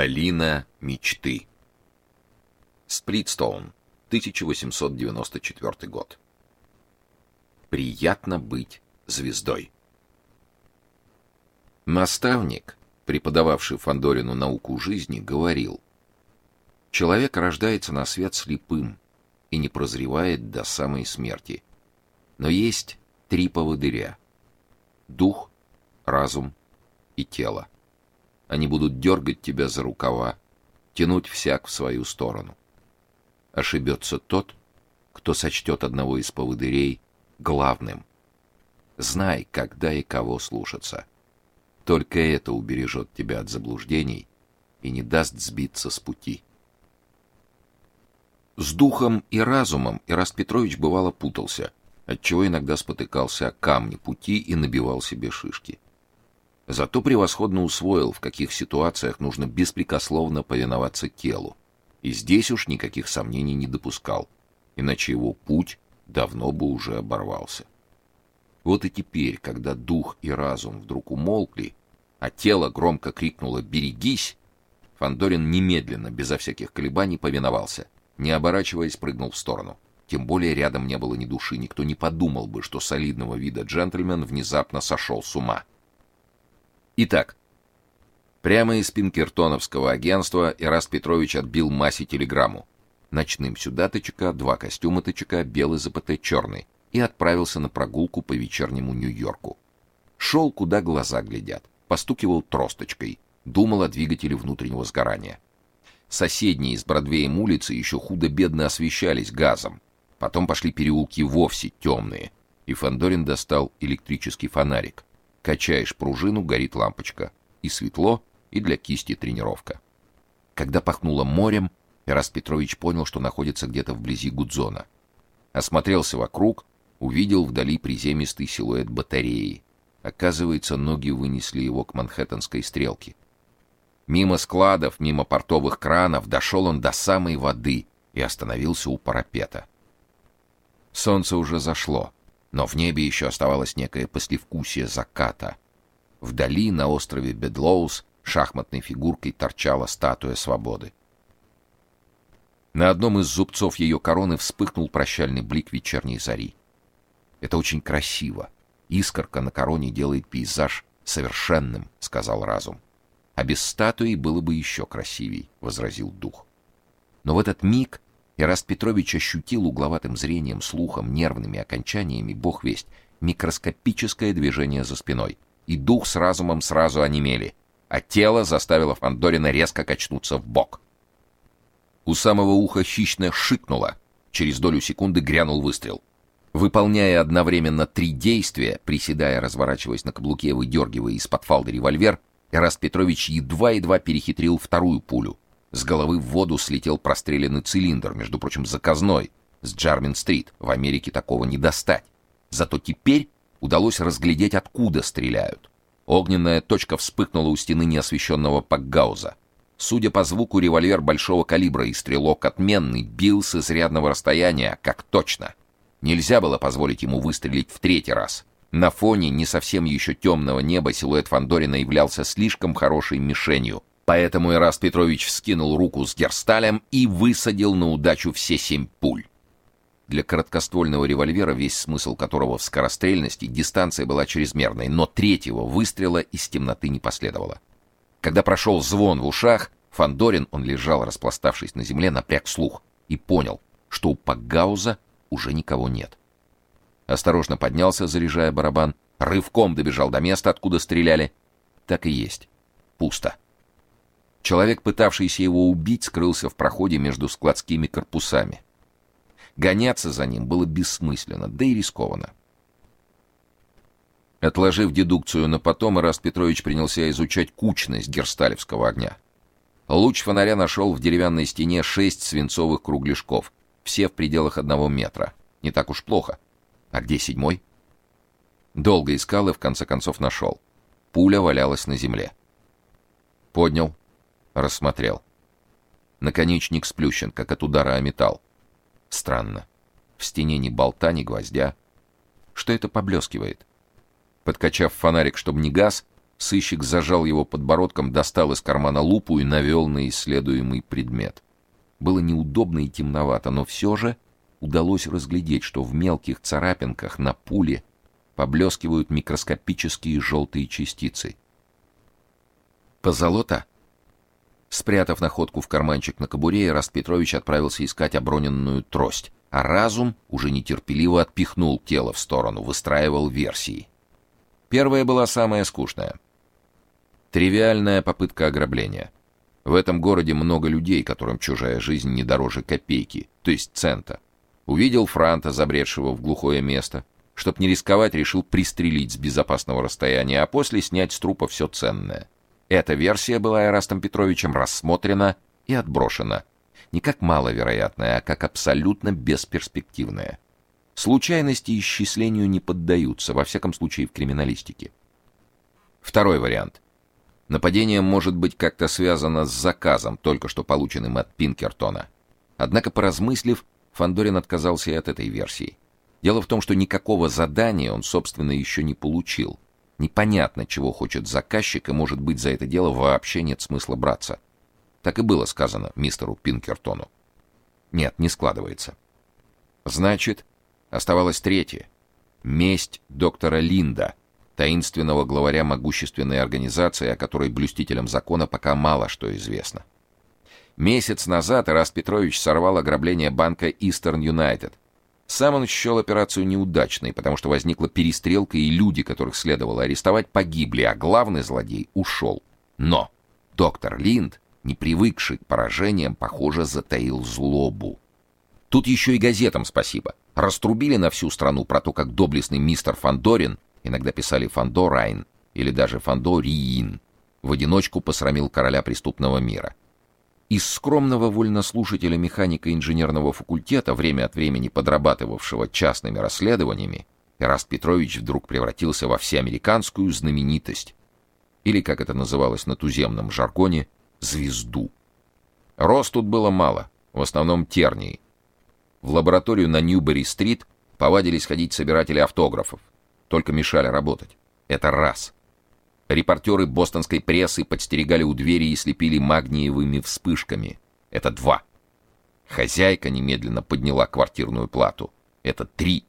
Долина мечты. Сплитстоун, 1894 год. Приятно быть звездой. Наставник, преподававший Фандорину науку жизни, говорил: Человек рождается на свет слепым и не прозревает до самой смерти. Но есть три поводыря: дух, разум и тело. Они будут дергать тебя за рукава, тянуть всяк в свою сторону. Ошибется тот, кто сочтет одного из поводырей главным. Знай, когда и кого слушаться. Только это убережет тебя от заблуждений и не даст сбиться с пути. С духом и разумом Ираст Петрович бывало путался, отчего иногда спотыкался о камни пути и набивал себе шишки. Зато превосходно усвоил, в каких ситуациях нужно беспрекословно повиноваться телу. И здесь уж никаких сомнений не допускал, иначе его путь давно бы уже оборвался. Вот и теперь, когда дух и разум вдруг умолкли, а тело громко крикнуло «Берегись!», Фандорин немедленно, безо всяких колебаний, повиновался, не оборачиваясь, прыгнул в сторону. Тем более рядом не было ни души, никто не подумал бы, что солидного вида джентльмен внезапно сошел с ума. Итак, прямо из Пинкертоновского агентства Ираст Петрович отбил Масе телеграмму. Ночным сюда ТЧК, два костюма ТЧК, белый ЗПТ, черный, и отправился на прогулку по вечернему Нью-Йорку. Шел, куда глаза глядят, постукивал тросточкой, думал о двигателе внутреннего сгорания. Соседние с Бродвеем улицы еще худо-бедно освещались газом. Потом пошли переулки вовсе темные, и Фандорин достал электрический фонарик. Качаешь пружину, горит лампочка. И светло, и для кисти тренировка. Когда пахнуло морем, Ирас Петрович понял, что находится где-то вблизи Гудзона. Осмотрелся вокруг, увидел вдали приземистый силуэт батареи. Оказывается, ноги вынесли его к Манхэттенской стрелке. Мимо складов, мимо портовых кранов дошел он до самой воды и остановился у парапета. Солнце уже зашло но в небе еще оставалось некое послевкусие заката. Вдали, на острове Бедлоус, шахматной фигуркой торчала статуя свободы. На одном из зубцов ее короны вспыхнул прощальный блик вечерней зари. Это очень красиво. Искорка на короне делает пейзаж совершенным, сказал разум. А без статуи было бы еще красивей, возразил дух. Но в этот миг Ираст Петрович ощутил угловатым зрением, слухом, нервными окончаниями, бог весть, микроскопическое движение за спиной. И дух с разумом сразу онемели, а тело заставило Фандорина резко качнуться в бок. У самого уха хищно шикнуло. Через долю секунды грянул выстрел. Выполняя одновременно три действия, приседая, разворачиваясь на каблуке, выдергивая из-под фалды револьвер, Эраст Петрович едва-едва перехитрил вторую пулю, с головы в воду слетел простреленный цилиндр, между прочим, заказной, с Джармин-стрит. В Америке такого не достать. Зато теперь удалось разглядеть, откуда стреляют. Огненная точка вспыхнула у стены неосвещенного пакгауза. Судя по звуку, револьвер большого калибра и стрелок отменный бил с изрядного расстояния, как точно. Нельзя было позволить ему выстрелить в третий раз. На фоне не совсем еще темного неба силуэт Фандорина являлся слишком хорошей мишенью, Поэтому Ираст Петрович вскинул руку с герсталем и высадил на удачу все семь пуль. Для короткоствольного револьвера, весь смысл которого в скорострельности, дистанция была чрезмерной, но третьего выстрела из темноты не последовало. Когда прошел звон в ушах, Фандорин, он лежал, распластавшись на земле, напряг слух и понял, что у Пакгауза уже никого нет. Осторожно поднялся, заряжая барабан, рывком добежал до места, откуда стреляли. Так и есть. Пусто. Человек, пытавшийся его убить, скрылся в проходе между складскими корпусами. Гоняться за ним было бессмысленно, да и рискованно. Отложив дедукцию на потом, Ираст Петрович принялся изучать кучность герсталевского огня. Луч фонаря нашел в деревянной стене шесть свинцовых кругляшков, все в пределах одного метра. Не так уж плохо. А где седьмой? Долго искал и в конце концов нашел. Пуля валялась на земле. Поднял, рассмотрел. Наконечник сплющен, как от удара о металл. Странно. В стене ни болта, ни гвоздя. Что это поблескивает? Подкачав фонарик, чтобы не газ, сыщик зажал его подбородком, достал из кармана лупу и навел на исследуемый предмет. Было неудобно и темновато, но все же удалось разглядеть, что в мелких царапинках на пуле поблескивают микроскопические желтые частицы. Позолота? Спрятав находку в карманчик на кобуре, Ираст Петрович отправился искать оброненную трость, а разум уже нетерпеливо отпихнул тело в сторону, выстраивал версии. Первая была самая скучная. Тривиальная попытка ограбления. В этом городе много людей, которым чужая жизнь не дороже копейки, то есть цента. Увидел Франта, забредшего в глухое место. Чтоб не рисковать, решил пристрелить с безопасного расстояния, а после снять с трупа все ценное. Эта версия была Эрастом Петровичем рассмотрена и отброшена. Не как маловероятная, а как абсолютно бесперспективная. Случайности исчислению не поддаются, во всяком случае в криминалистике. Второй вариант. Нападение может быть как-то связано с заказом, только что полученным от Пинкертона. Однако, поразмыслив, Фандорин отказался и от этой версии. Дело в том, что никакого задания он, собственно, еще не получил. Непонятно, чего хочет заказчик, и, может быть, за это дело вообще нет смысла браться. Так и было сказано мистеру Пинкертону. Нет, не складывается. Значит, оставалось третье. Месть доктора Линда, таинственного главаря могущественной организации, о которой блюстителям закона пока мало что известно. Месяц назад Ираст Петрович сорвал ограбление банка Eastern United, сам он счел операцию неудачной, потому что возникла перестрелка, и люди, которых следовало арестовать, погибли, а главный злодей ушел. Но доктор Линд, не привыкший к поражениям, похоже, затаил злобу. Тут еще и газетам спасибо. Раструбили на всю страну про то, как доблестный мистер Фандорин, иногда писали Фандорайн или даже Фандориин, в одиночку посрамил короля преступного мира. Из скромного вольнослушателя механика инженерного факультета, время от времени подрабатывавшего частными расследованиями, Эраст Петрович вдруг превратился во всеамериканскую знаменитость, или, как это называлось на туземном жаргоне, звезду. Рост тут было мало, в основном тернии. В лабораторию на Ньюбери-стрит повадились ходить собиратели автографов, только мешали работать. Это раз. Репортеры бостонской прессы подстерегали у двери и слепили магниевыми вспышками. Это два. Хозяйка немедленно подняла квартирную плату. Это три.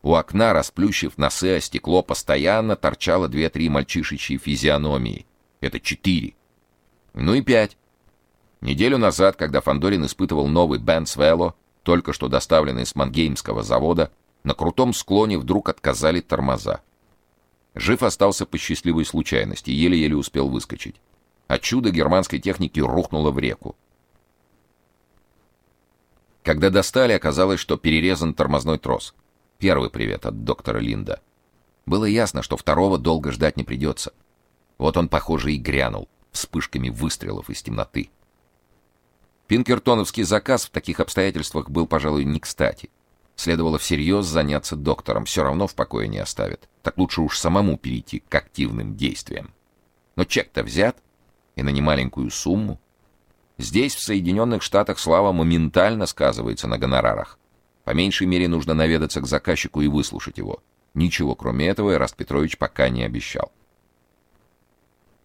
У окна, расплющив носы о стекло, постоянно торчало две-три мальчишечьи физиономии. Это четыре. Ну и пять. Неделю назад, когда Фандорин испытывал новый Бенц Вело, только что доставленный с Мангеймского завода, на крутом склоне вдруг отказали тормоза. Жив остался по счастливой случайности, еле-еле успел выскочить. А чудо германской техники рухнуло в реку. Когда достали, оказалось, что перерезан тормозной трос. Первый привет от доктора Линда. Было ясно, что второго долго ждать не придется. Вот он, похоже, и грянул вспышками выстрелов из темноты. Пинкертоновский заказ в таких обстоятельствах был, пожалуй, не кстати. Следовало всерьез заняться доктором, все равно в покое не оставит. Так лучше уж самому перейти к активным действиям. Но чек-то взят, и на немаленькую сумму. Здесь, в Соединенных Штатах, слава моментально сказывается на гонорарах. По меньшей мере нужно наведаться к заказчику и выслушать его. Ничего кроме этого Эраст Петрович пока не обещал.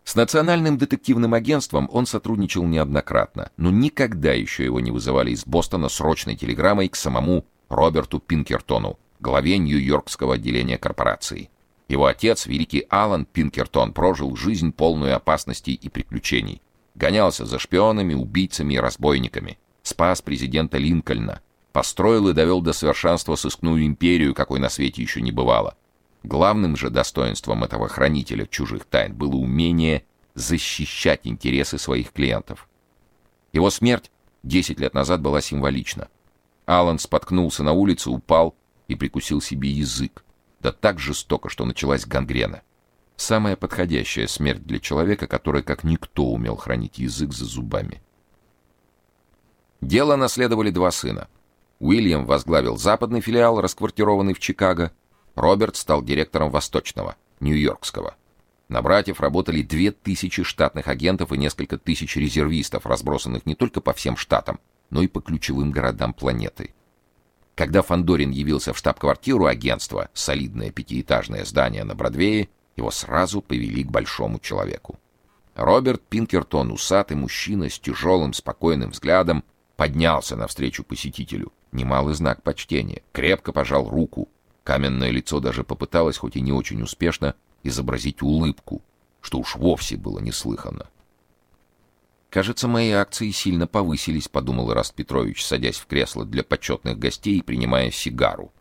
С Национальным детективным агентством он сотрудничал неоднократно, но никогда еще его не вызывали из Бостона срочной телеграммой к самому Роберту Пинкертону, главе Нью-Йоркского отделения корпорации. Его отец, великий Алан Пинкертон, прожил жизнь полную опасностей и приключений. Гонялся за шпионами, убийцами и разбойниками. Спас президента Линкольна. Построил и довел до совершенства сыскную империю, какой на свете еще не бывало. Главным же достоинством этого хранителя чужих тайн было умение защищать интересы своих клиентов. Его смерть 10 лет назад была символична. Алан споткнулся на улице, упал и прикусил себе язык. Да так жестоко, что началась гангрена. Самая подходящая смерть для человека, который как никто умел хранить язык за зубами. Дело наследовали два сына. Уильям возглавил западный филиал, расквартированный в Чикаго. Роберт стал директором восточного, нью-йоркского. На братьев работали две тысячи штатных агентов и несколько тысяч резервистов, разбросанных не только по всем штатам, но и по ключевым городам планеты. Когда Фандорин явился в штаб-квартиру агентства, солидное пятиэтажное здание на Бродвее, его сразу повели к большому человеку. Роберт Пинкертон, усатый мужчина с тяжелым, спокойным взглядом, поднялся навстречу посетителю. Немалый знак почтения. Крепко пожал руку. Каменное лицо даже попыталось, хоть и не очень успешно, изобразить улыбку, что уж вовсе было неслыханно. Кажется, мои акции сильно повысились, подумал Ираст Петрович, садясь в кресло для почетных гостей и принимая сигару.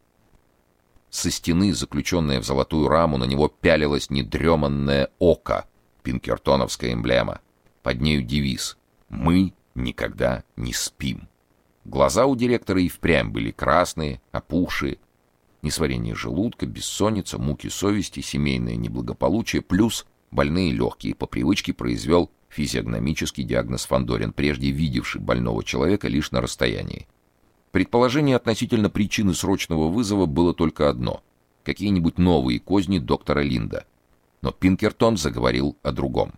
Со стены, заключенное в золотую раму, на него пялилось недреманное око, пинкертоновская эмблема. Под нею девиз: "Мы никогда не спим". Глаза у директора и впрямь были красные, опухшие. Несварение желудка, бессонница, муки совести, семейное неблагополучие плюс больные легкие по привычке произвел физиогномический диагноз Фандорин, прежде видевший больного человека лишь на расстоянии. Предположение относительно причины срочного вызова было только одно: какие-нибудь новые козни доктора Линда. Но Пинкертон заговорил о другом.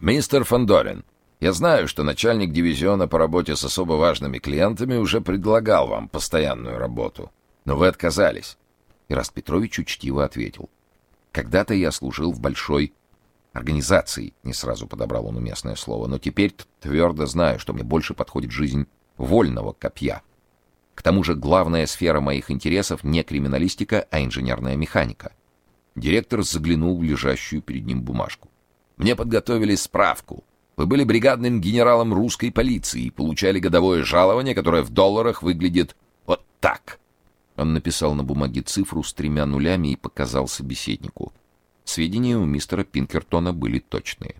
Мистер Фандорин, я знаю, что начальник дивизиона по работе с особо важными клиентами уже предлагал вам постоянную работу, но вы отказались. Ираст Петрович учтиво ответил: Когда-то я служил в большой организации, не сразу подобрал он уместное слово, но теперь твердо знаю, что мне больше подходит жизнь вольного копья. К тому же главная сфера моих интересов не криминалистика, а инженерная механика. Директор заглянул в лежащую перед ним бумажку. Мне подготовили справку. Вы были бригадным генералом русской полиции и получали годовое жалование, которое в долларах выглядит вот так. Он написал на бумаге цифру с тремя нулями и показал собеседнику. Сведения у мистера Пинкертона были точные.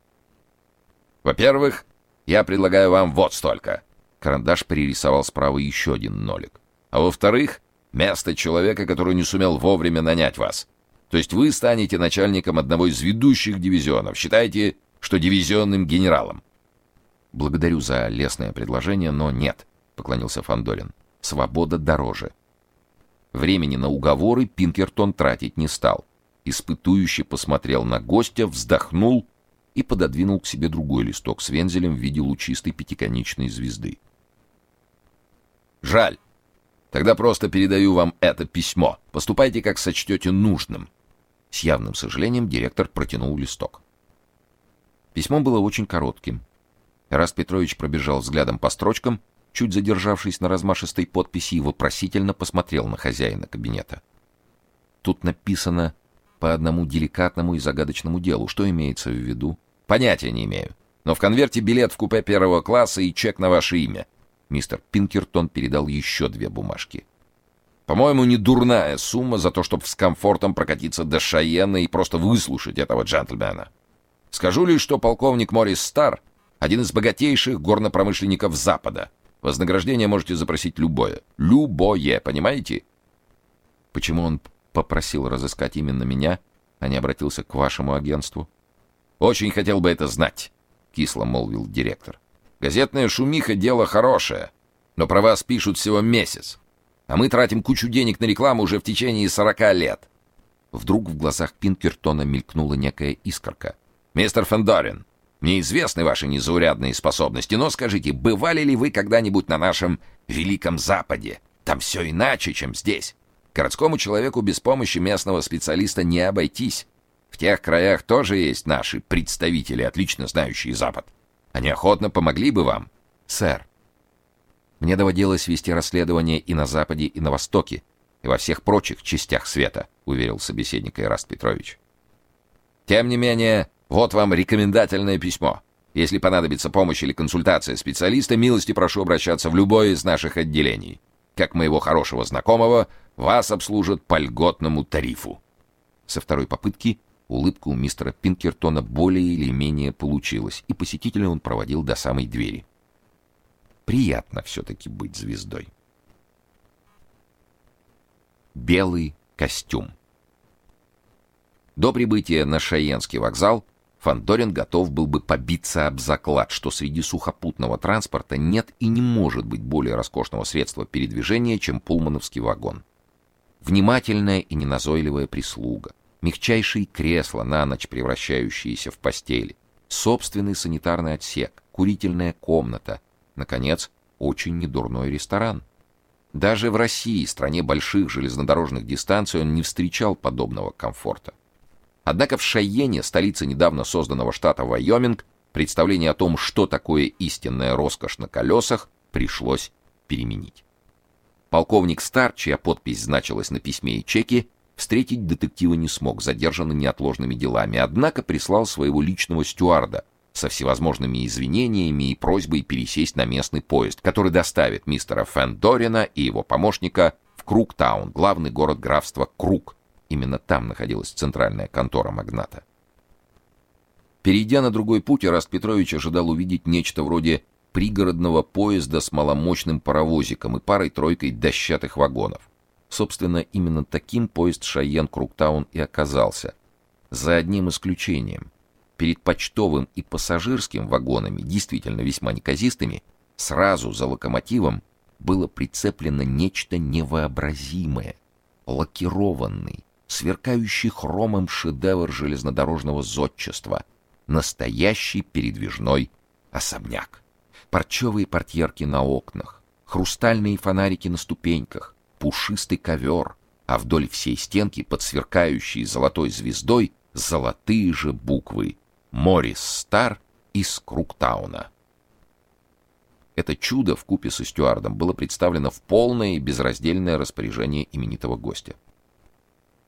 Во-первых, я предлагаю вам вот столько. Карандаш перерисовал справа еще один нолик. А во-вторых, место человека, который не сумел вовремя нанять вас. То есть вы станете начальником одного из ведущих дивизионов. Считайте, что дивизионным генералом. Благодарю за лестное предложение, но нет, поклонился Фандорин. Свобода дороже. Времени на уговоры Пинкертон тратить не стал. Испытующе посмотрел на гостя, вздохнул и пододвинул к себе другой листок с вензелем в виде лучистой пятиконечной звезды. Жаль. Тогда просто передаю вам это письмо. Поступайте, как сочтете нужным. С явным сожалением директор протянул листок. Письмо было очень коротким. Раст Петрович пробежал взглядом по строчкам, чуть задержавшись на размашистой подписи, и вопросительно посмотрел на хозяина кабинета. Тут написано по одному деликатному и загадочному делу. Что имеется в виду? Понятия не имею. Но в конверте билет в купе первого класса и чек на ваше имя. Мистер Пинкертон передал еще две бумажки. По-моему, не дурная сумма за то, чтобы с комфортом прокатиться до Шайена и просто выслушать этого джентльмена. Скажу лишь, что полковник Морис Стар один из богатейших горнопромышленников Запада. Вознаграждение можете запросить любое. Любое, понимаете? Почему он попросил разыскать именно меня, а не обратился к вашему агентству? Очень хотел бы это знать, кисло молвил директор. Газетная шумиха — дело хорошее, но про вас пишут всего месяц. А мы тратим кучу денег на рекламу уже в течение сорока лет. Вдруг в глазах Пинкертона мелькнула некая искорка. «Мистер Фендорин, мне известны ваши незаурядные способности, но скажите, бывали ли вы когда-нибудь на нашем Великом Западе? Там все иначе, чем здесь. Городскому человеку без помощи местного специалиста не обойтись. В тех краях тоже есть наши представители, отлично знающие Запад. Они охотно помогли бы вам, сэр. Мне доводилось вести расследование и на западе, и на востоке, и во всех прочих частях света, уверил собеседник Ираст Петрович. Тем не менее, вот вам рекомендательное письмо. Если понадобится помощь или консультация специалиста, милости прошу обращаться в любое из наших отделений. Как моего хорошего знакомого, вас обслужат по льготному тарифу. Со второй попытки Улыбка у мистера Пинкертона более или менее получилась, и посетителя он проводил до самой двери. Приятно все таки быть звездой. Белый костюм. До прибытия на Шаенский вокзал Фандорин готов был бы побиться об заклад, что среди сухопутного транспорта нет и не может быть более роскошного средства передвижения, чем пулмановский вагон. Внимательная и неназойливая прислуга, мягчайшие кресла на ночь превращающиеся в постели, собственный санитарный отсек, курительная комната, наконец, очень недурной ресторан. Даже в России, стране больших железнодорожных дистанций, он не встречал подобного комфорта. Однако в Шайене, столице недавно созданного штата Вайоминг, представление о том, что такое истинная роскошь на колесах, пришлось переменить. Полковник Стар, чья подпись значилась на письме и чеке, встретить детектива не смог, задержанный неотложными делами, однако прислал своего личного стюарда со всевозможными извинениями и просьбой пересесть на местный поезд, который доставит мистера Фендорина и его помощника в Круктаун, главный город графства Крук. Именно там находилась центральная контора магната. Перейдя на другой путь, Раст Петрович ожидал увидеть нечто вроде пригородного поезда с маломощным паровозиком и парой-тройкой дощатых вагонов. Собственно, именно таким поезд Шайен-Круктаун и оказался. За одним исключением. Перед почтовым и пассажирским вагонами, действительно весьма неказистыми, сразу за локомотивом было прицеплено нечто невообразимое. Лакированный, сверкающий хромом шедевр железнодорожного зодчества. Настоящий передвижной особняк. Парчевые портьерки на окнах, хрустальные фонарики на ступеньках, пушистый ковер, а вдоль всей стенки под сверкающей золотой звездой золотые же буквы Морис Стар из Круктауна. Это чудо в купе со стюардом было представлено в полное и безраздельное распоряжение именитого гостя.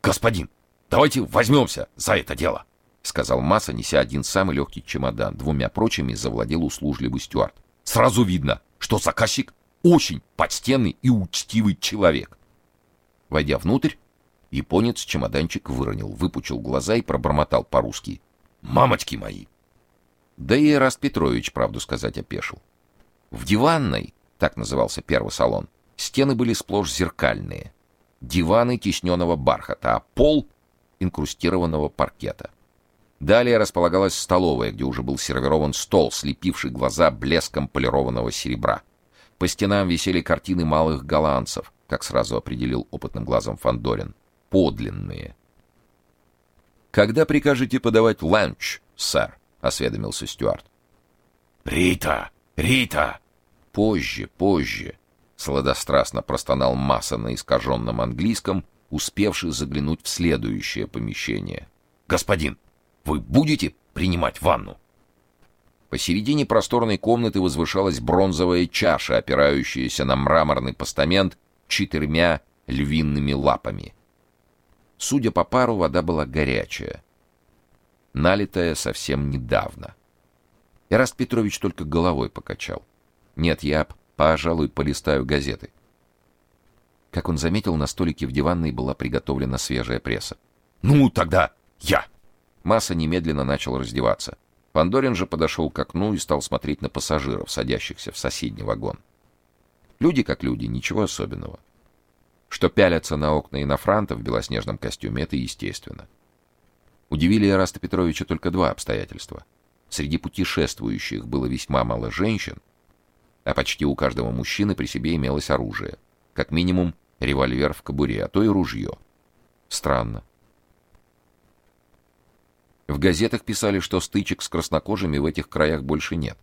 Господин, давайте возьмемся за это дело, сказал Масса, неся один самый легкий чемодан. Двумя прочими завладел услужливый стюард. Сразу видно, что заказчик очень почтенный и учтивый человек. Войдя внутрь, японец чемоданчик выронил, выпучил глаза и пробормотал по-русски: "Мамочки мои". Да и Раст Петрович, правду сказать, опешил. В диванной, так назывался первый салон, стены были сплошь зеркальные. Диваны тисненного бархата, а пол инкрустированного паркета. Далее располагалась столовая, где уже был сервирован стол, слепивший глаза блеском полированного серебра. По стенам висели картины малых голландцев, как сразу определил опытным глазом Фандорин, подлинные. Когда прикажете подавать ланч, сэр? осведомился стюард. Рита, Рита. Позже, позже, сладострастно простонал Масса на искаженном английском, успевший заглянуть в следующее помещение. Господин, вы будете принимать ванну? Посередине просторной комнаты возвышалась бронзовая чаша, опирающаяся на мраморный постамент четырьмя львиными лапами. Судя по пару, вода была горячая, налитая совсем недавно. Ираст Петрович только головой покачал. Нет, я, пожалуй, полистаю газеты. Как он заметил, на столике в диванной была приготовлена свежая пресса. Ну, тогда я. Масса немедленно начал раздеваться. Пандорин же подошел к окну и стал смотреть на пассажиров, садящихся в соседний вагон. Люди как люди, ничего особенного. Что пялятся на окна и на франта в белоснежном костюме это естественно. Удивили Ираста Петровича только два обстоятельства. Среди путешествующих было весьма мало женщин, а почти у каждого мужчины при себе имелось оружие, как минимум револьвер в кобуре, а то и ружье. Странно. В газетах писали, что стычек с краснокожими в этих краях больше нет.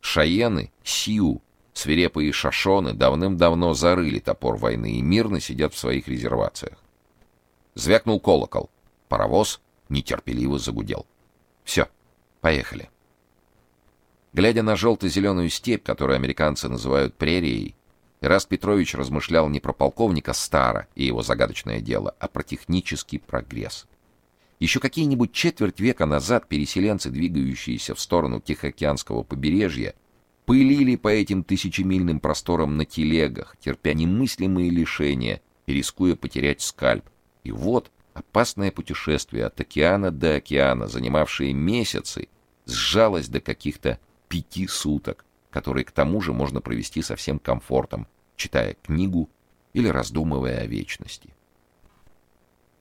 Шаены, Сиу, свирепые шашоны давным-давно зарыли топор войны и мирно сидят в своих резервациях. Звякнул колокол. Паровоз нетерпеливо загудел. Все, поехали. Глядя на желто зеленую степь, которую американцы называют прерией, Ираст Петрович размышлял не про полковника Стара и его загадочное дело, а про технический прогресс. Еще какие-нибудь четверть века назад переселенцы, двигающиеся в сторону Тихоокеанского побережья, пылили по этим тысячемильным просторам на телегах, терпя немыслимые лишения и рискуя потерять скальп. И вот опасное путешествие от океана до океана, занимавшее месяцы, сжалось до каких-то пяти суток, которые к тому же можно провести со всем комфортом, читая книгу или раздумывая о вечности.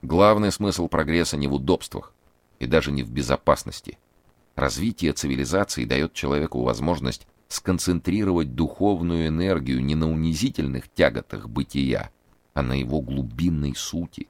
Главный смысл прогресса не в удобствах и даже не в безопасности. Развитие цивилизации дает человеку возможность сконцентрировать духовную энергию не на унизительных тяготах бытия, а на его глубинной сути.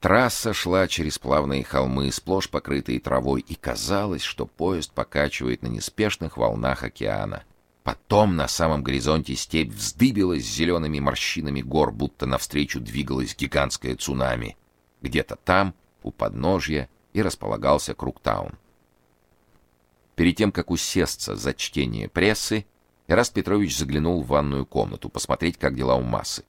Трасса шла через плавные холмы, сплошь покрытые травой, и казалось, что поезд покачивает на неспешных волнах океана. Потом на самом горизонте степь вздыбилась зелеными морщинами гор, будто навстречу двигалась гигантская цунами. Где-то там, у подножья, и располагался Круктаун. Перед тем, как усесться за чтение прессы, Эраст Петрович заглянул в ванную комнату посмотреть, как дела у массы.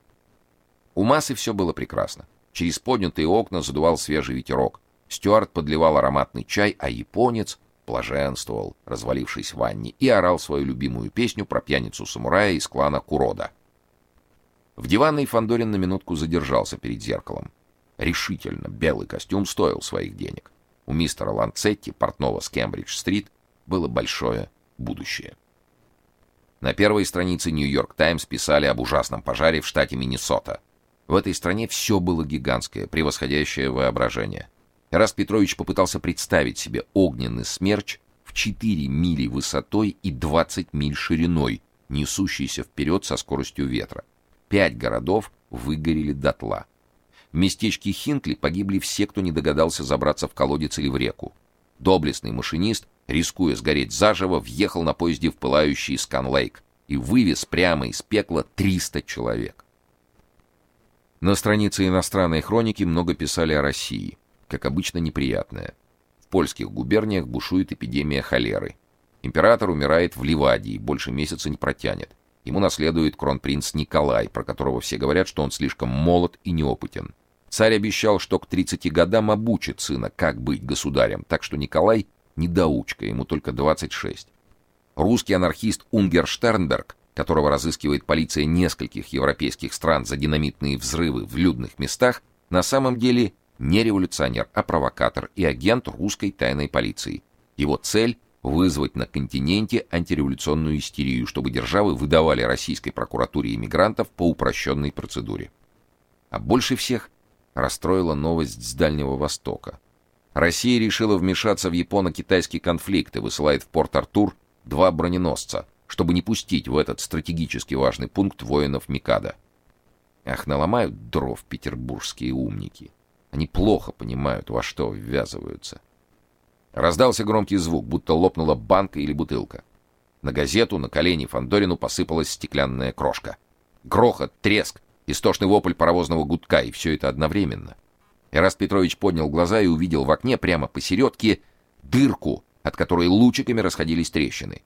У массы все было прекрасно. Через поднятые окна задувал свежий ветерок. Стюарт подливал ароматный чай, а японец блаженствовал, развалившись в ванне, и орал свою любимую песню про пьяницу-самурая из клана Курода. В диванной Фандорин на минутку задержался перед зеркалом. Решительно белый костюм стоил своих денег. У мистера Ланцетти, портного с Кембридж-стрит, было большое будущее. На первой странице Нью-Йорк Таймс писали об ужасном пожаре в штате Миннесота. В этой стране все было гигантское, превосходящее воображение. Раст Петрович попытался представить себе огненный смерч в 4 мили высотой и 20 миль шириной, несущийся вперед со скоростью ветра. Пять городов выгорели дотла. В местечке Хинкли погибли все, кто не догадался забраться в колодец или в реку. Доблестный машинист, рискуя сгореть заживо, въехал на поезде в пылающий Сканлейк и вывез прямо из пекла 300 человек. На странице иностранной хроники много писали о России, как обычно неприятное. В польских губерниях бушует эпидемия холеры. Император умирает в Ливадии, больше месяца не протянет. Ему наследует кронпринц Николай, про которого все говорят, что он слишком молод и неопытен. Царь обещал, что к 30 годам обучит сына, как быть государем, так что Николай недоучка, ему только 26. Русский анархист Унгер Штернберг, которого разыскивает полиция нескольких европейских стран за динамитные взрывы в людных местах, на самом деле не революционер, а провокатор и агент русской тайной полиции. Его цель вызвать на континенте антиреволюционную истерию, чтобы державы выдавали российской прокуратуре иммигрантов по упрощенной процедуре. А больше всех расстроила новость с Дальнего Востока. Россия решила вмешаться в японо-китайский конфликт и высылает в Порт-Артур два броненосца, чтобы не пустить в этот стратегически важный пункт воинов Микада. Ах, наломают дров петербургские умники. Они плохо понимают, во что ввязываются. Раздался громкий звук, будто лопнула банка или бутылка. На газету, на колени Фандорину посыпалась стеклянная крошка. Грохот, треск, истошный вопль паровозного гудка, и все это одновременно. Эраст Петрович поднял глаза и увидел в окне прямо посередке дырку, от которой лучиками расходились трещины.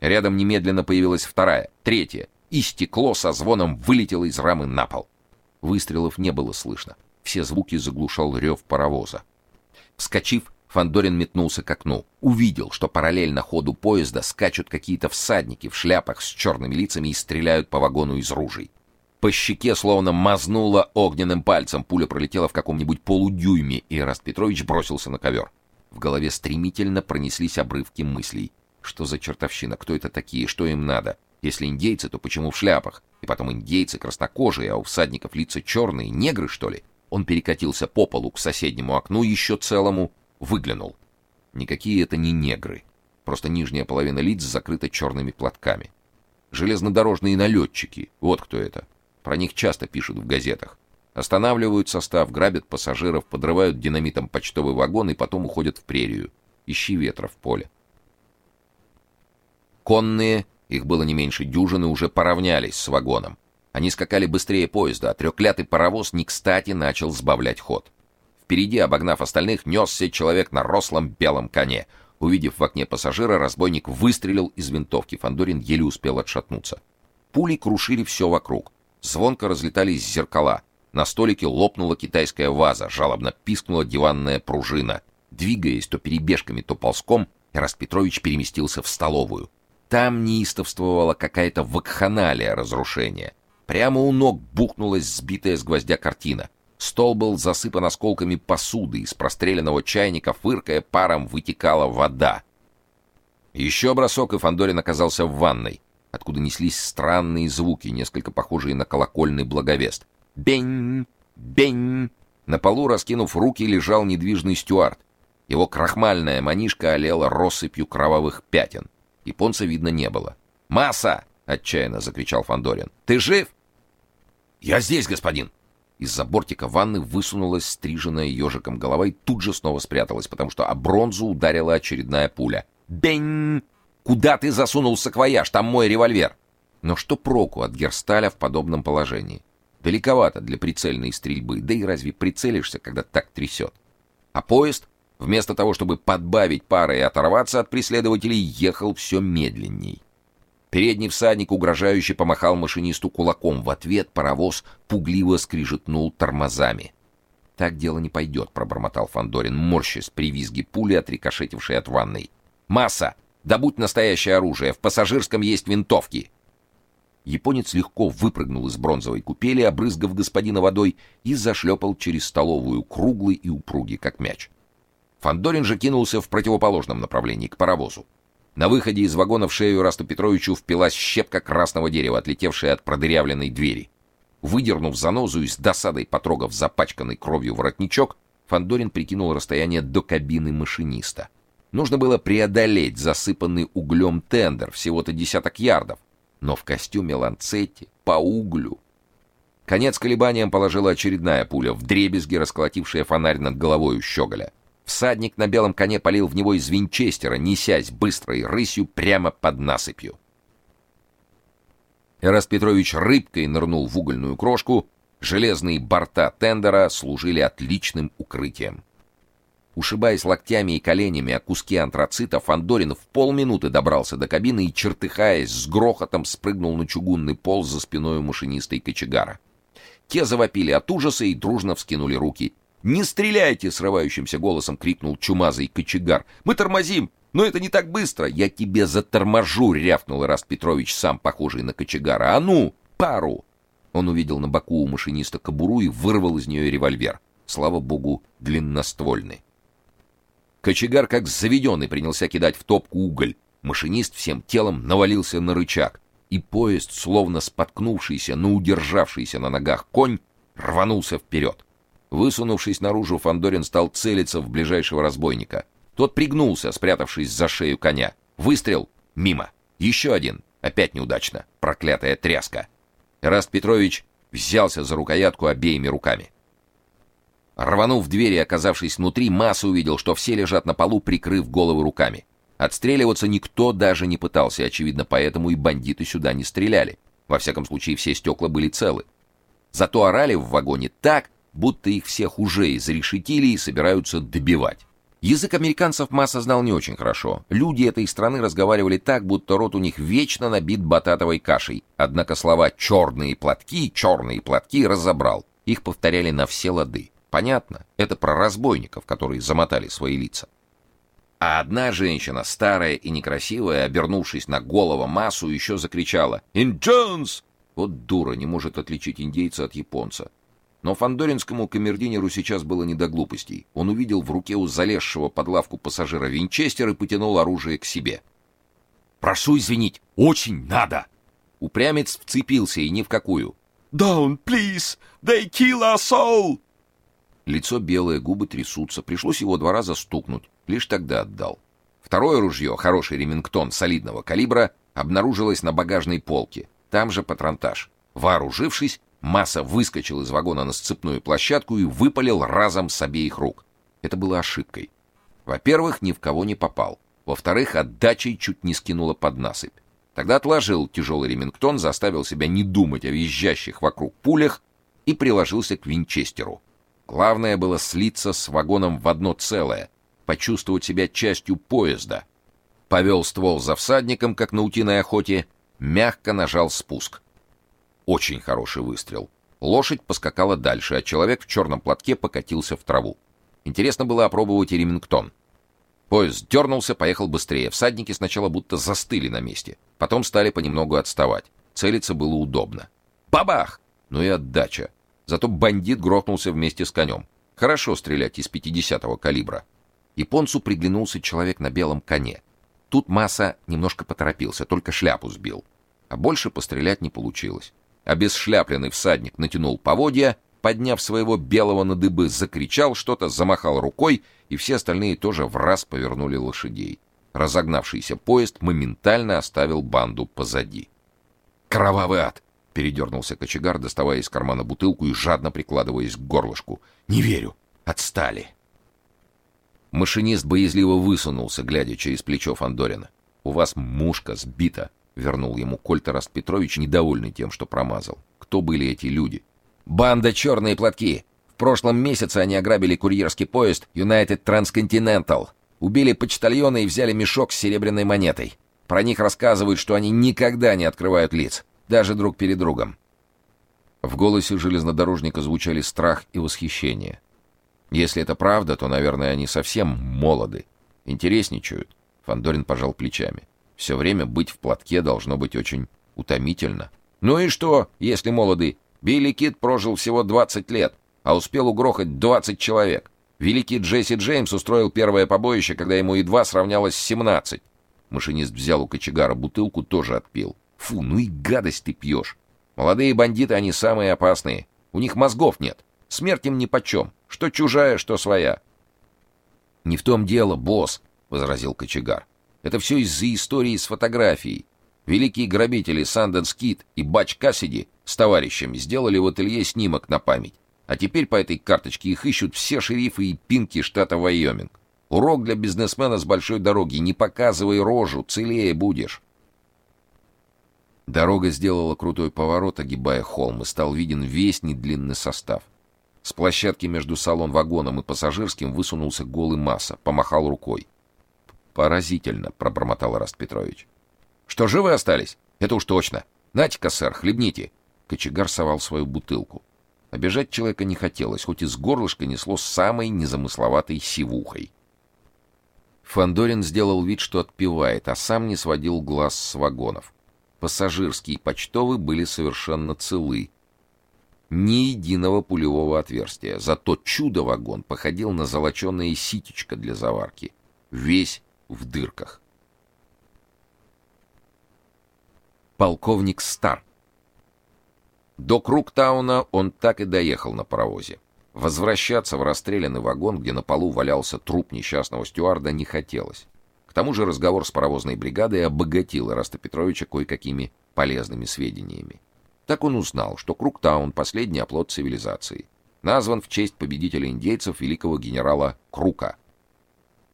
Рядом немедленно появилась вторая, третья, и стекло со звоном вылетело из рамы на пол. Выстрелов не было слышно. Все звуки заглушал рев паровоза. Вскочив, Фандорин метнулся к окну, увидел, что параллельно ходу поезда скачут какие-то всадники в шляпах с черными лицами и стреляют по вагону из ружей. По щеке словно мазнуло огненным пальцем. Пуля пролетела в каком-нибудь полудюйме, и Раст Петрович бросился на ковер. В голове стремительно пронеслись обрывки мыслей. Что за чертовщина? Кто это такие? Что им надо? Если индейцы, то почему в шляпах? И потом индейцы краснокожие, а у всадников лица черные, негры, что ли? Он перекатился по полу к соседнему окну, еще целому, выглянул. Никакие это не негры. Просто нижняя половина лиц закрыта черными платками. Железнодорожные налетчики. Вот кто это. Про них часто пишут в газетах. Останавливают состав, грабят пассажиров, подрывают динамитом почтовый вагон и потом уходят в прерию. Ищи ветра в поле. Конные, их было не меньше дюжины, уже поравнялись с вагоном. Они скакали быстрее поезда, а трехклятый паровоз не кстати начал сбавлять ход. Впереди, обогнав остальных, несся человек на рослом белом коне. Увидев в окне пассажира, разбойник выстрелил из винтовки. Фандорин еле успел отшатнуться. Пули крушили все вокруг. Звонко разлетались зеркала. На столике лопнула китайская ваза, жалобно пискнула диванная пружина. Двигаясь то перебежками, то ползком, Эраст Петрович переместился в столовую. Там неистовствовала какая-то вакханалия разрушения. Прямо у ног бухнулась сбитая с гвоздя картина. Стол был засыпан осколками посуды, из простреленного чайника, фыркая паром, вытекала вода. Еще бросок, и Фандорин оказался в ванной откуда неслись странные звуки, несколько похожие на колокольный благовест. Бень, бень, На полу, раскинув руки, лежал недвижный стюард. Его крахмальная манишка олела россыпью кровавых пятен. Японца видно не было. «Масса!» — отчаянно закричал Фандорин. «Ты жив?» «Я здесь, господин!» Из-за бортика ванны высунулась стриженная ежиком голова и тут же снова спряталась, потому что о бронзу ударила очередная пуля. «Бень! Куда ты засунул саквояж? Там мой револьвер!» Но что проку от Герсталя в подобном положении? Далековато для прицельной стрельбы, да и разве прицелишься, когда так трясет? А поезд, вместо того, чтобы подбавить пары и оторваться от преследователей, ехал все медленней. Передний всадник угрожающе помахал машинисту кулаком. В ответ паровоз пугливо скрижетнул тормозами. «Так дело не пойдет», — пробормотал Фандорин, морщась при визге пули, отрикошетившей от ванной. «Масса! Добудь настоящее оружие! В пассажирском есть винтовки!» Японец легко выпрыгнул из бронзовой купели, обрызгав господина водой, и зашлепал через столовую круглый и упругий, как мяч. Фандорин же кинулся в противоположном направлении, к паровозу. На выходе из вагона в шею Расту Петровичу впилась щепка красного дерева, отлетевшая от продырявленной двери. Выдернув занозу и с досадой потрогав запачканный кровью воротничок, Фандорин прикинул расстояние до кабины машиниста. Нужно было преодолеть засыпанный углем тендер, всего-то десяток ярдов, но в костюме ланцетти, по углю. Конец колебаниям положила очередная пуля, вдребезги расколотившая фонарь над головой у щеголя. Всадник на белом коне полил в него из винчестера, несясь быстрой рысью прямо под насыпью. Эраст Петрович рыбкой нырнул в угольную крошку, железные борта тендера служили отличным укрытием. Ушибаясь локтями и коленями о куски антрацита, Фандорин в полминуты добрался до кабины и, чертыхаясь, с грохотом спрыгнул на чугунный пол за спиной у машиниста и кочегара. Те завопили от ужаса и дружно вскинули руки. «Не стреляйте!» — срывающимся голосом крикнул чумазый кочегар. «Мы тормозим! Но это не так быстро! Я тебе заторможу!» — рявкнул Ираст Петрович, сам похожий на кочегара. «А ну, пару!» Он увидел на боку у машиниста кобуру и вырвал из нее револьвер. Слава богу, длинноствольный. Кочегар, как заведенный, принялся кидать в топку уголь. Машинист всем телом навалился на рычаг, и поезд, словно споткнувшийся, но удержавшийся на ногах конь, рванулся вперед. Высунувшись наружу, Фандорин стал целиться в ближайшего разбойника. Тот пригнулся, спрятавшись за шею коня. Выстрел мимо. Еще один. Опять неудачно. Проклятая тряска. Раст Петрович взялся за рукоятку обеими руками. Рванув дверь и оказавшись внутри, Масса увидел, что все лежат на полу, прикрыв головы руками. Отстреливаться никто даже не пытался, очевидно, поэтому и бандиты сюда не стреляли. Во всяком случае, все стекла были целы. Зато орали в вагоне так, будто их всех уже изрешетили и собираются добивать. Язык американцев Масса знал не очень хорошо. Люди этой страны разговаривали так, будто рот у них вечно набит бататовой кашей. Однако слова «черные платки», «черные платки» разобрал. Их повторяли на все лады. Понятно, это про разбойников, которые замотали свои лица. А одна женщина, старая и некрасивая, обернувшись на голову массу, еще закричала «Инджонс!» Вот дура, не может отличить индейца от японца. Но фандоринскому камердинеру сейчас было не до глупостей. Он увидел в руке у залезшего под лавку пассажира винчестер и потянул оружие к себе. «Прошу извинить, очень надо!» Упрямец вцепился и ни в какую. «Down, please! They kill us all!» Лицо белое, губы трясутся. Пришлось его два раза стукнуть. Лишь тогда отдал. Второе ружье, хороший ремингтон солидного калибра, обнаружилось на багажной полке. Там же патронтаж. Вооружившись, Масса выскочил из вагона на сцепную площадку и выпалил разом с обеих рук. Это было ошибкой. Во-первых, ни в кого не попал. Во-вторых, отдачей чуть не скинуло под насыпь. Тогда отложил тяжелый ремингтон, заставил себя не думать о визжащих вокруг пулях и приложился к винчестеру. Главное было слиться с вагоном в одно целое, почувствовать себя частью поезда. Повел ствол за всадником, как на утиной охоте, мягко нажал спуск. Очень хороший выстрел. Лошадь поскакала дальше, а человек в черном платке покатился в траву. Интересно было опробовать и Ремингтон. Поезд дернулся, поехал быстрее. Всадники сначала будто застыли на месте, потом стали понемногу отставать. Целиться было удобно. Бабах! Ну и отдача. Зато бандит грохнулся вместе с конем. Хорошо стрелять из 50-го калибра. Японцу приглянулся человек на белом коне. Тут Масса немножко поторопился, только шляпу сбил. А больше пострелять не получилось. Обесшляпленный всадник натянул поводья подняв своего белого на дыбы, закричал что-то, замахал рукой, и все остальные тоже в раз повернули лошадей. Разогнавшийся поезд моментально оставил банду позади. «Кровавый ад!» — передернулся кочегар, доставая из кармана бутылку и жадно прикладываясь к горлышку. «Не верю! Отстали!» Машинист боязливо высунулся, глядя через плечо Фандорина. «У вас мушка сбита!» — вернул ему Кольт Раст Петрович, недовольный тем, что промазал. «Кто были эти люди?» «Банда «Черные платки». В прошлом месяце они ограбили курьерский поезд United Transcontinental. Убили почтальона и взяли мешок с серебряной монетой. Про них рассказывают, что они никогда не открывают лиц, даже друг перед другом. В голосе железнодорожника звучали страх и восхищение. Если это правда, то, наверное, они совсем молоды, интересничают. Фандорин пожал плечами. Все время быть в платке должно быть очень утомительно. Ну и что, если молоды? Билли Кит прожил всего 20 лет, а успел угрохать 20 человек. Великий Джесси Джеймс устроил первое побоище, когда ему едва сравнялось 17. Машинист взял у кочегара бутылку, тоже отпил. Фу, ну и гадость ты пьешь. Молодые бандиты, они самые опасные. У них мозгов нет. Смерть им нипочем. Что чужая, что своя. Не в том дело, босс, возразил кочегар. Это все из-за истории с фотографией. Великие грабители Санденс Кит и Бач Кассиди с товарищами сделали в ателье снимок на память. А теперь по этой карточке их ищут все шерифы и пинки штата Вайоминг. Урок для бизнесмена с большой дороги. Не показывай рожу, целее будешь. Дорога сделала крутой поворот, огибая холм, и стал виден весь недлинный состав. С площадки между салон-вагоном и пассажирским высунулся голый масса, помахал рукой. «Поразительно», — пробормотал Раст Петрович. «Что, живы остались? Это уж точно. Нате-ка, сэр, хлебните». Кочегар совал свою бутылку. Обижать человека не хотелось, хоть из горлышка несло самой незамысловатой сивухой. Фандорин сделал вид, что отпивает, а сам не сводил глаз с вагонов. Пассажирские и почтовые были совершенно целы. Ни единого пулевого отверстия, зато чудо-вагон походил на золоченое ситечко для заварки, весь в дырках. Полковник Стар до Круктауна он так и доехал на паровозе. Возвращаться в расстрелянный вагон, где на полу валялся труп несчастного стюарда, не хотелось. К тому же разговор с паровозной бригадой обогатил Раста Петровича кое-какими полезными сведениями. Так он узнал, что Круктаун — последний оплот цивилизации, назван в честь победителя индейцев великого генерала Крука.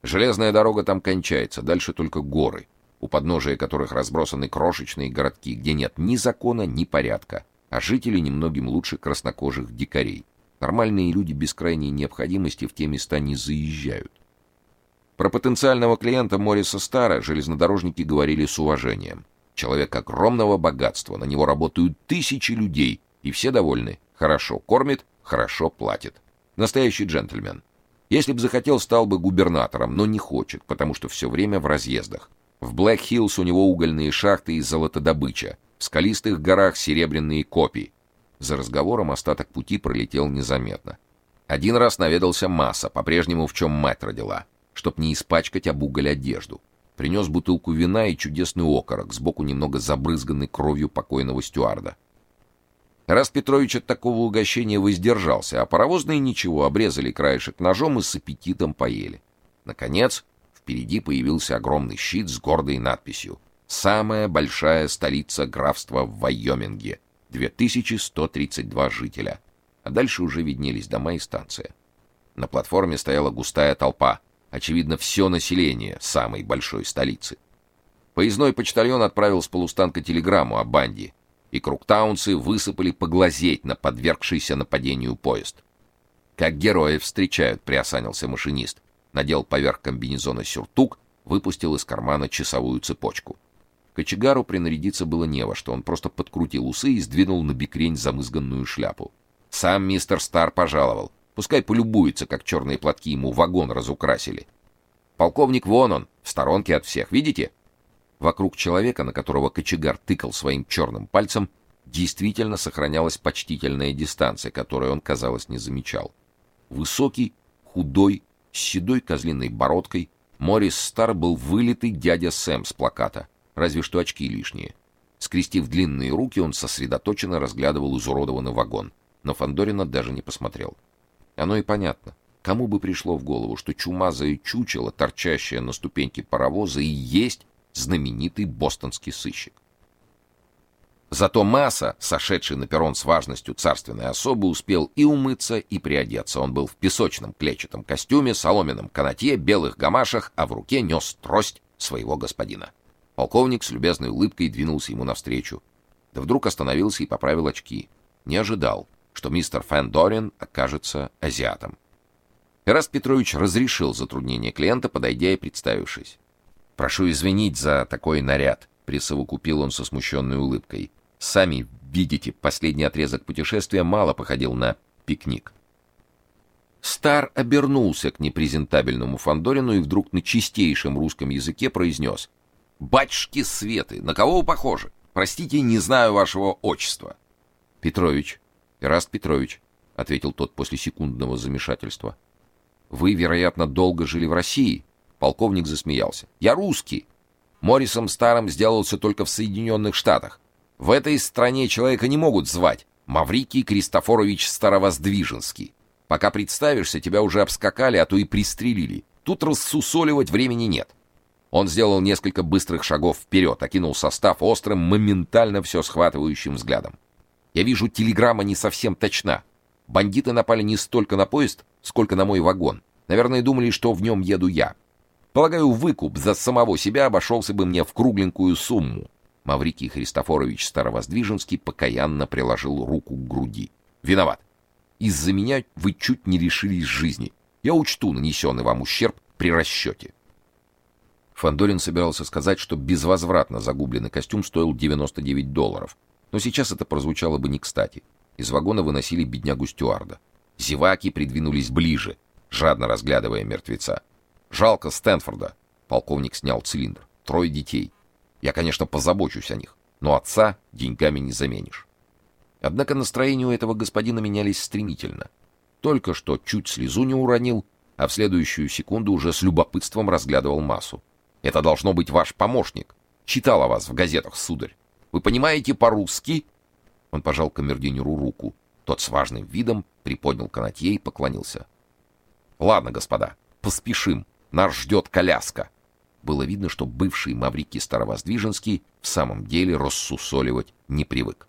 Железная дорога там кончается, дальше только горы, у подножия которых разбросаны крошечные городки, где нет ни закона, ни порядка, а жители немногим лучше краснокожих дикарей. Нормальные люди без крайней необходимости в те места не заезжают. Про потенциального клиента Мориса Стара железнодорожники говорили с уважением. Человек огромного богатства, на него работают тысячи людей, и все довольны. Хорошо кормит, хорошо платит. Настоящий джентльмен. Если бы захотел, стал бы губернатором, но не хочет, потому что все время в разъездах. В Блэк-Хиллз у него угольные шахты и золотодобыча. В скалистых горах серебряные копии. За разговором остаток пути пролетел незаметно. Один раз наведался Масса, по-прежнему в чем мать родила, чтоб не испачкать об уголь одежду. Принес бутылку вина и чудесный окорок, сбоку немного забрызганный кровью покойного стюарда. Раз Петрович от такого угощения воздержался, а паровозные ничего, обрезали краешек ножом и с аппетитом поели. Наконец, впереди появился огромный щит с гордой надписью Самая большая столица графства в Вайоминге. 2132 жителя. А дальше уже виднелись дома и станция. На платформе стояла густая толпа. Очевидно, все население самой большой столицы. Поездной почтальон отправил с полустанка телеграмму о банде, и круктаунцы высыпали поглазеть на подвергшийся нападению поезд. Как героев встречают, приосанился машинист. Надел поверх комбинезона сюртук, выпустил из кармана часовую цепочку. Кочегару принарядиться было не во что, он просто подкрутил усы и сдвинул на бикрень замызганную шляпу. Сам мистер Стар пожаловал. Пускай полюбуется, как черные платки ему вагон разукрасили. Полковник вон он, в сторонке от всех, видите? Вокруг человека, на которого кочегар тыкал своим черным пальцем, действительно сохранялась почтительная дистанция, которую он, казалось, не замечал. Высокий, худой, с седой козлиной бородкой, Морис Стар был вылитый дядя Сэм с плаката разве что очки лишние. Скрестив длинные руки, он сосредоточенно разглядывал изуродованный вагон. но Фандорина даже не посмотрел. Оно и понятно. Кому бы пришло в голову, что чумазое чучело, торчащее на ступеньке паровоза, и есть знаменитый бостонский сыщик. Зато Масса, сошедший на перрон с важностью царственной особы, успел и умыться, и приодеться. Он был в песочном клетчатом костюме, соломенном канатье, белых гамашах, а в руке нес трость своего господина. Полковник с любезной улыбкой двинулся ему навстречу. Да вдруг остановился и поправил очки. Не ожидал, что мистер Фэндорин окажется азиатом. Эраст Петрович разрешил затруднение клиента, подойдя и представившись. «Прошу извинить за такой наряд», — присовокупил он со смущенной улыбкой. «Сами видите, последний отрезок путешествия мало походил на пикник». Стар обернулся к непрезентабельному Фандорину и вдруг на чистейшем русском языке произнес. «Батюшки Светы, на кого вы похожи? Простите, не знаю вашего отчества». «Петрович, Ираст Петрович», — ответил тот после секундного замешательства. «Вы, вероятно, долго жили в России?» Полковник засмеялся. «Я русский. Морисом Старым сделался только в Соединенных Штатах. В этой стране человека не могут звать Маврикий Кристофорович Старовоздвиженский. Пока представишься, тебя уже обскакали, а то и пристрелили. Тут рассусоливать времени нет. Он сделал несколько быстрых шагов вперед, окинул состав острым, моментально все схватывающим взглядом. Я вижу, телеграмма не совсем точна. Бандиты напали не столько на поезд, сколько на мой вагон. Наверное, думали, что в нем еду я. Полагаю, выкуп за самого себя обошелся бы мне в кругленькую сумму. Маврикий Христофорович Старовоздвиженский покаянно приложил руку к груди. Виноват. Из-за меня вы чуть не лишились жизни. Я учту нанесенный вам ущерб при расчете. Фандорин собирался сказать, что безвозвратно загубленный костюм стоил 99 долларов, но сейчас это прозвучало бы не кстати. Из вагона выносили беднягу стюарда. Зеваки придвинулись ближе, жадно разглядывая мертвеца. Жалко Стэнфорда. Полковник снял цилиндр. Трое детей. Я, конечно, позабочусь о них, но отца деньгами не заменишь. Однако настроения у этого господина менялись стремительно. Только что чуть слезу не уронил, а в следующую секунду уже с любопытством разглядывал массу. Это должно быть ваш помощник. Читал о вас в газетах, сударь. Вы понимаете по-русски? Он пожал камердинеру руку. Тот с важным видом приподнял канатье и поклонился. Ладно, господа, поспешим. Нас ждет коляска. Было видно, что бывший Маврикий Старовоздвиженский в самом деле рассусоливать не привык.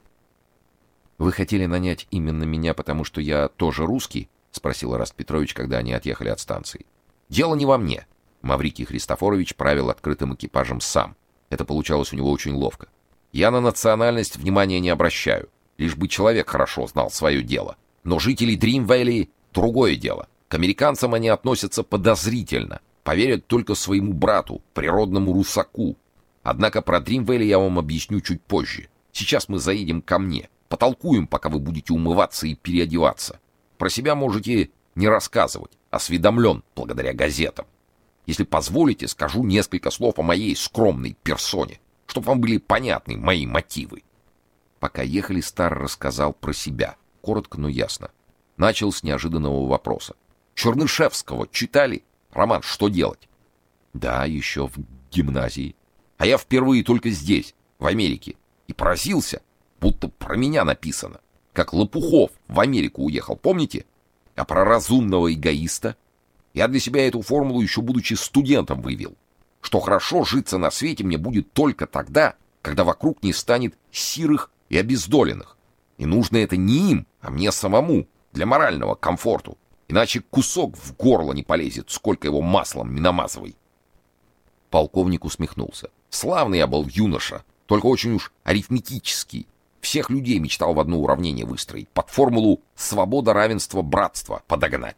Вы хотели нанять именно меня, потому что я тоже русский? спросил Раст Петрович, когда они отъехали от станции. Дело не во мне. Маврикий Христофорович правил открытым экипажем сам. Это получалось у него очень ловко. Я на национальность внимания не обращаю, лишь бы человек хорошо знал свое дело. Но жители Дрим-Вэлли другое дело. К американцам они относятся подозрительно, поверят только своему брату, природному русаку. Однако про Дрим-Вэлли я вам объясню чуть позже. Сейчас мы заедем ко мне. Потолкуем, пока вы будете умываться и переодеваться. Про себя можете не рассказывать, осведомлен благодаря газетам. Если позволите, скажу несколько слов о моей скромной персоне, чтобы вам были понятны мои мотивы. Пока ехали, Стар рассказал про себя, коротко, но ясно. Начал с неожиданного вопроса. Чернышевского читали? Роман «Что делать?» Да, еще в гимназии. А я впервые только здесь, в Америке, и поразился, будто про меня написано. Как Лопухов в Америку уехал, помните? А про разумного эгоиста я для себя эту формулу еще будучи студентом вывел, что хорошо житься на свете мне будет только тогда, когда вокруг не станет сирых и обездоленных. И нужно это не им, а мне самому, для морального комфорту. Иначе кусок в горло не полезет, сколько его маслом не намазывай. Полковник усмехнулся. Славный я был юноша, только очень уж арифметический. Всех людей мечтал в одно уравнение выстроить, под формулу «свобода, равенство, братство» подогнать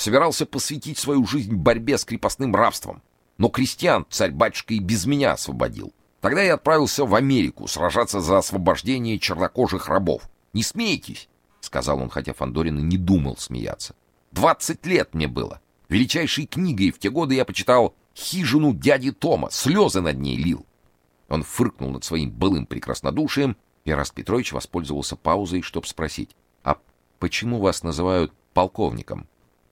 собирался посвятить свою жизнь борьбе с крепостным рабством. Но крестьян царь-батюшка и без меня освободил. Тогда я отправился в Америку сражаться за освобождение чернокожих рабов. Не смейтесь, сказал он, хотя Фандорин и не думал смеяться. Двадцать лет мне было. Величайшей книгой в те годы я почитал «Хижину дяди Тома», слезы над ней лил. Он фыркнул над своим былым прекраснодушием, и Раст Петрович воспользовался паузой, чтобы спросить, «А почему вас называют полковником?»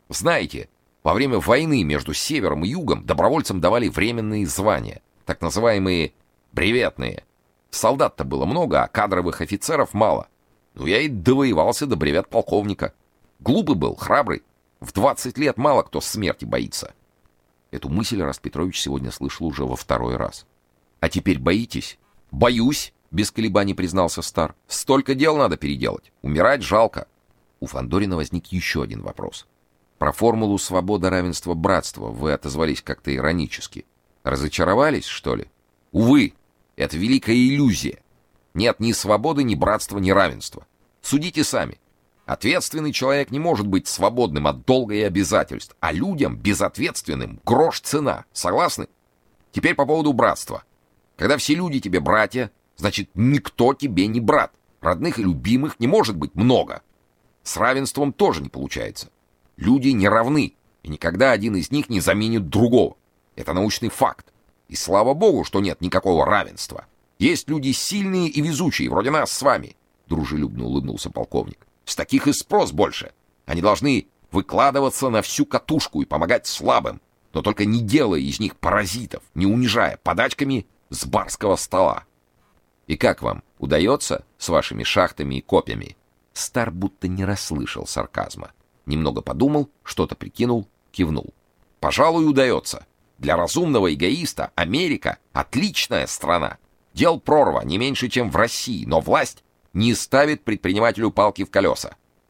Знаете, во время войны между севером и югом добровольцам давали временные звания, так называемые бреветные. Солдат-то было много, а кадровых офицеров мало. Ну, я и довоевался до бревет полковника. Глупый был, храбрый. В 20 лет мало кто смерти боится. Эту мысль Раст Петрович сегодня слышал уже во второй раз. А теперь боитесь? Боюсь, без колебаний признался Стар. Столько дел надо переделать. Умирать жалко. У Фандорина возник еще один вопрос. Про формулу свобода, равенство, братство вы отозвались как-то иронически. Разочаровались, что ли? Увы, это великая иллюзия. Нет ни свободы, ни братства, ни равенства. Судите сами. Ответственный человек не может быть свободным от долга и обязательств, а людям безответственным грош цена. Согласны? Теперь по поводу братства. Когда все люди тебе братья, значит, никто тебе не брат. Родных и любимых не может быть много. С равенством тоже не получается. Люди не равны, и никогда один из них не заменит другого. Это научный факт. И слава богу, что нет никакого равенства. Есть люди сильные и везучие, вроде нас с вами, дружелюбно улыбнулся полковник. С таких и спрос больше. Они должны выкладываться на всю катушку и помогать слабым, но только не делая из них паразитов, не унижая подачками с барского стола. И как вам удается с вашими шахтами и копьями? Стар будто не расслышал сарказма. Немного подумал, что-то прикинул, кивнул. Пожалуй, удается. Для разумного эгоиста Америка отличная страна. Дел прорва не меньше, чем в России, но власть не ставит предпринимателю палки в колеса.